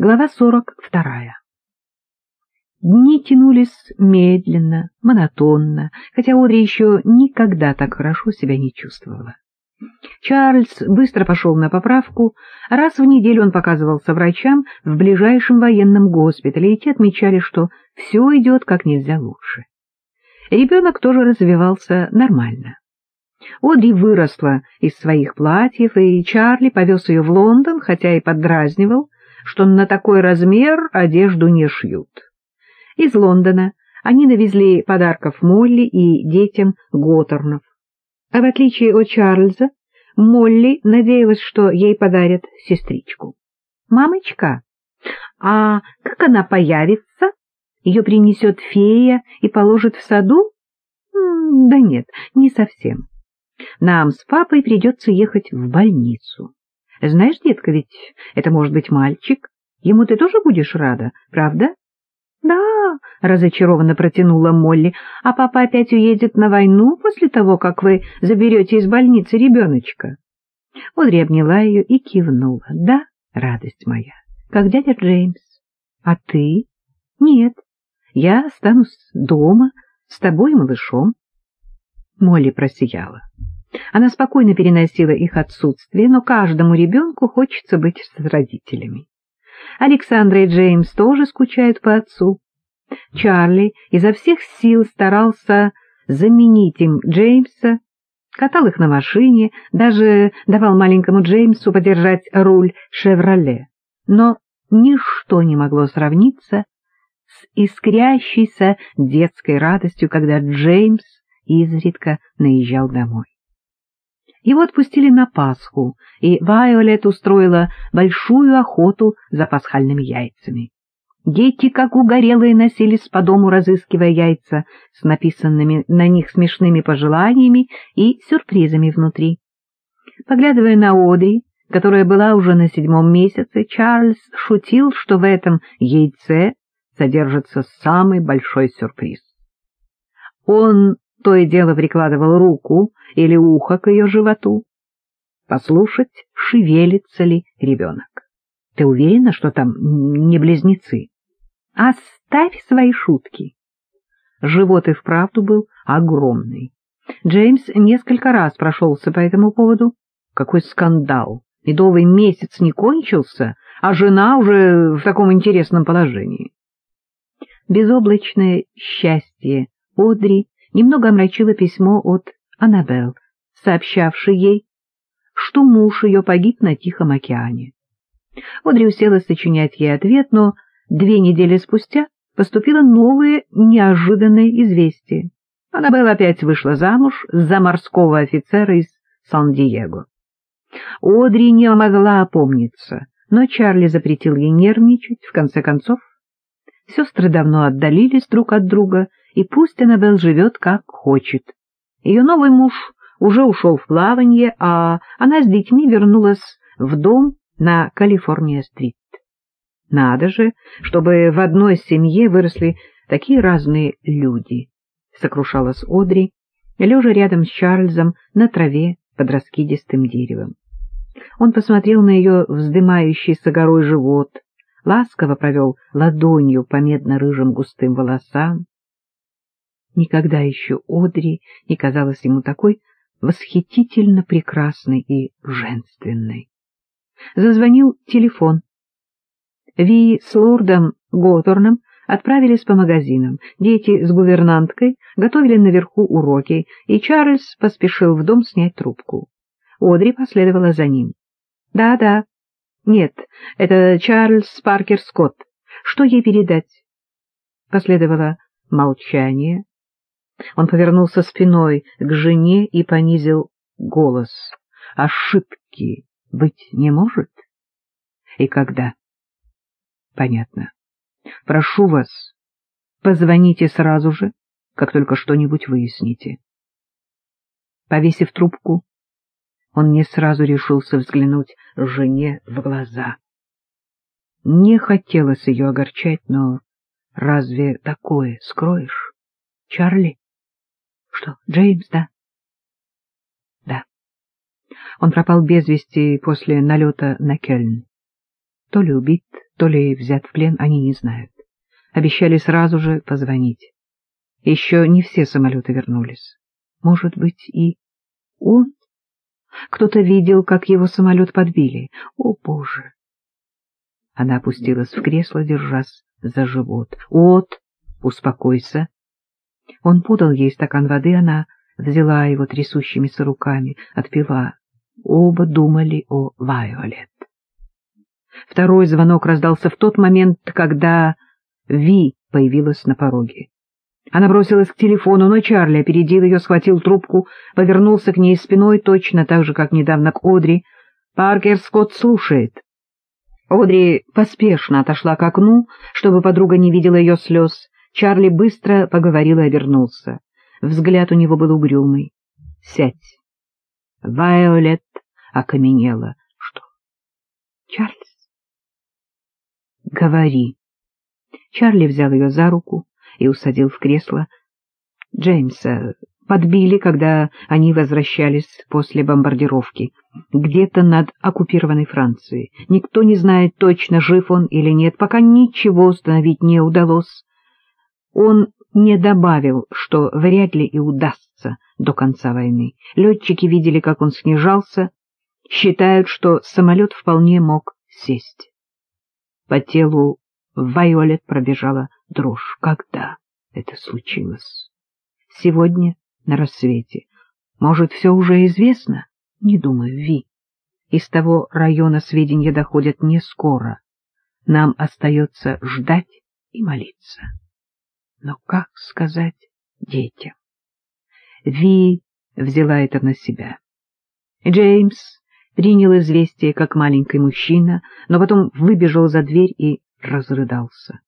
Глава сорок вторая. Дни тянулись медленно, монотонно, хотя Одри еще никогда так хорошо себя не чувствовала. Чарльз быстро пошел на поправку, раз в неделю он показывался врачам в ближайшем военном госпитале, и те отмечали, что все идет как нельзя лучше. Ребенок тоже развивался нормально. Одри выросла из своих платьев, и Чарли повез ее в Лондон, хотя и поддразнивал, что на такой размер одежду не шьют. Из Лондона они навезли подарков Молли и детям Готтернов. А в отличие от Чарльза, Молли надеялась, что ей подарят сестричку. «Мамочка, а как она появится? Ее принесет фея и положит в саду?» «Да нет, не совсем. Нам с папой придется ехать в больницу. Знаешь, детка, ведь это может быть мальчик. Ему ты тоже будешь рада, правда? — Да, — разочарованно протянула Молли, — а папа опять уедет на войну после того, как вы заберете из больницы ребеночка. Одри обняла ее и кивнула. — Да, радость моя, как дядя Джеймс. — А ты? — Нет, я останусь дома с тобой и малышом. Молли просияла. Она спокойно переносила их отсутствие, но каждому ребенку хочется быть с родителями. Александра и Джеймс тоже скучают по отцу. Чарли изо всех сил старался заменить им Джеймса, катал их на машине, даже давал маленькому Джеймсу подержать руль «Шевроле». Но ничто не могло сравниться с искрящейся детской радостью, когда Джеймс изредка наезжал домой. Его отпустили на Пасху, и Вайолет устроила большую охоту за пасхальными яйцами. Дети, как угорелые, носились по дому, разыскивая яйца с написанными на них смешными пожеланиями и сюрпризами внутри. Поглядывая на Одри, которая была уже на седьмом месяце, Чарльз шутил, что в этом яйце содержится самый большой сюрприз. Он то и дело прикладывал руку или ухо к ее животу, послушать, шевелится ли ребенок. Ты уверена, что там не близнецы? Оставь свои шутки. Живот и вправду был огромный. Джеймс несколько раз прошелся по этому поводу. Какой скандал! Медовый месяц не кончился, а жена уже в таком интересном положении. Безоблачное счастье Одри немного омрачило письмо от Аннабелл, сообщавшей ей, что муж ее погиб на Тихом океане. Одри уселась сочинять ей ответ, но две недели спустя поступило новое неожиданное известие. Аннабелл опять вышла замуж за морского офицера из Сан-Диего. Одри не могла опомниться, но Чарли запретил ей нервничать, в конце концов. Сестры давно отдалились друг от друга, и пусть Аннабелл живет как хочет. Ее новый муж уже ушел в плавание, а она с детьми вернулась в дом на Калифорния-стрит. Надо же, чтобы в одной семье выросли такие разные люди, — сокрушалась Одри, лежа рядом с Чарльзом на траве под раскидистым деревом. Он посмотрел на ее вздымающийся горой живот, ласково провел ладонью по медно-рыжим густым волосам. Никогда еще Одри не казалась ему такой восхитительно прекрасной и женственной. Зазвонил телефон. Ви с лордом Готорном отправились по магазинам. Дети с гувернанткой готовили наверху уроки, и Чарльз поспешил в дом снять трубку. Одри последовала за ним. «Да-да. Нет, это Чарльз Паркер Скотт. Что ей передать?» Последовало молчание. Он повернулся спиной к жене и понизил голос. «Ошибки быть не может?» «И когда?» «Понятно. Прошу вас, позвоните сразу же, как только что-нибудь выясните». Повесив трубку, он не сразу решился взглянуть жене в глаза. Не хотелось ее огорчать, но разве такое скроешь, Чарли? Что, Джеймс, да? Да. Он пропал без вести после налета на Кельн. То ли убит, то ли взят в плен, они не знают. Обещали сразу же позвонить. Еще не все самолеты вернулись. Может быть, и он? Кто-то видел, как его самолет подбили. О, Боже! Она опустилась в кресло, держась за живот. «От, успокойся!» Он подал ей стакан воды, она взяла его трясущимися руками, отпила. Оба думали о Вайолет. Второй звонок раздался в тот момент, когда Ви появилась на пороге. Она бросилась к телефону, но Чарли опередил ее, схватил трубку, повернулся к ней спиной, точно так же, как недавно к Одри. «Паркер Скотт слушает». Одри поспешно отошла к окну, чтобы подруга не видела ее слез. Чарли быстро поговорил и обернулся. Взгляд у него был угрюмый. — Сядь. Вайолет окаменела. — Что? — Чарльз? — Говори. Чарли взял ее за руку и усадил в кресло. — Джеймса подбили, когда они возвращались после бомбардировки, где-то над оккупированной Францией. Никто не знает точно, жив он или нет, пока ничего установить не удалось. Он не добавил, что вряд ли и удастся до конца войны. Летчики видели, как он снижался, считают, что самолет вполне мог сесть. По телу Вайолет пробежала дрожь. Когда это случилось? Сегодня на рассвете. Может, все уже известно? Не думаю, Ви. Из того района сведения доходят не скоро. Нам остается ждать и молиться. Но как сказать детям? Ви взяла это на себя. Джеймс принял известие как маленький мужчина, но потом выбежал за дверь и разрыдался.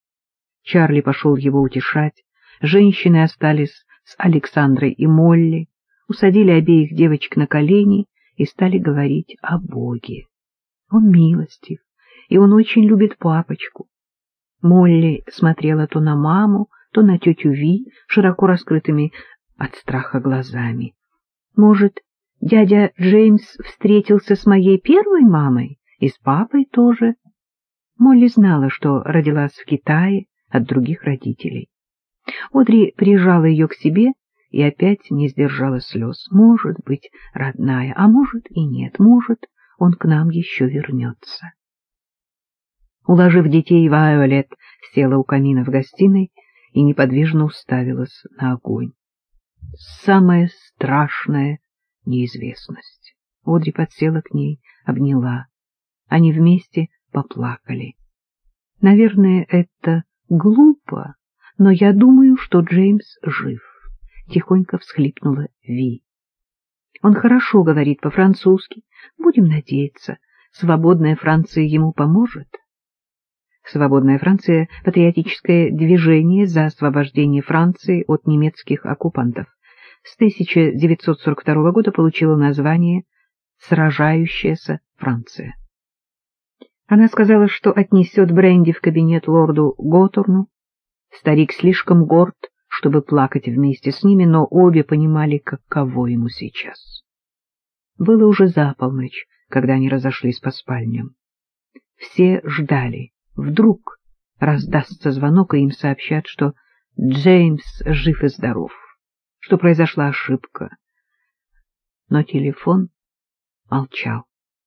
Чарли пошел его утешать, женщины остались с Александрой и Молли, усадили обеих девочек на колени и стали говорить о Боге. Он милостив, и он очень любит папочку. Молли смотрела то на маму, то на тетю Ви широко раскрытыми от страха глазами. Может, дядя Джеймс встретился с моей первой мамой и с папой тоже? Молли знала, что родилась в Китае от других родителей. Одри прижала ее к себе и опять не сдержала слез. Может быть, родная, а может и нет, может, он к нам еще вернется. Уложив детей, Вайолет села у камина в гостиной и неподвижно уставилась на огонь. Самая страшная неизвестность. Одри подсела к ней, обняла. Они вместе поплакали. Наверное, это глупо, но я думаю, что Джеймс жив, — тихонько всхлипнула Ви. Он хорошо говорит по-французски. Будем надеяться, свободная Франция ему поможет. Свободная Франция — патриотическое движение за освобождение Франции от немецких оккупантов. С 1942 года получила название «Сражающаяся Франция». Она сказала, что отнесет бренди в кабинет лорду Готорну. Старик слишком горд, чтобы плакать вместе с ними, но обе понимали, каково ему сейчас. Было уже за полночь, когда они разошлись по спальням. Все ждали. Вдруг раздастся звонок, и им сообщат, что Джеймс жив и здоров, что произошла ошибка. Но телефон молчал.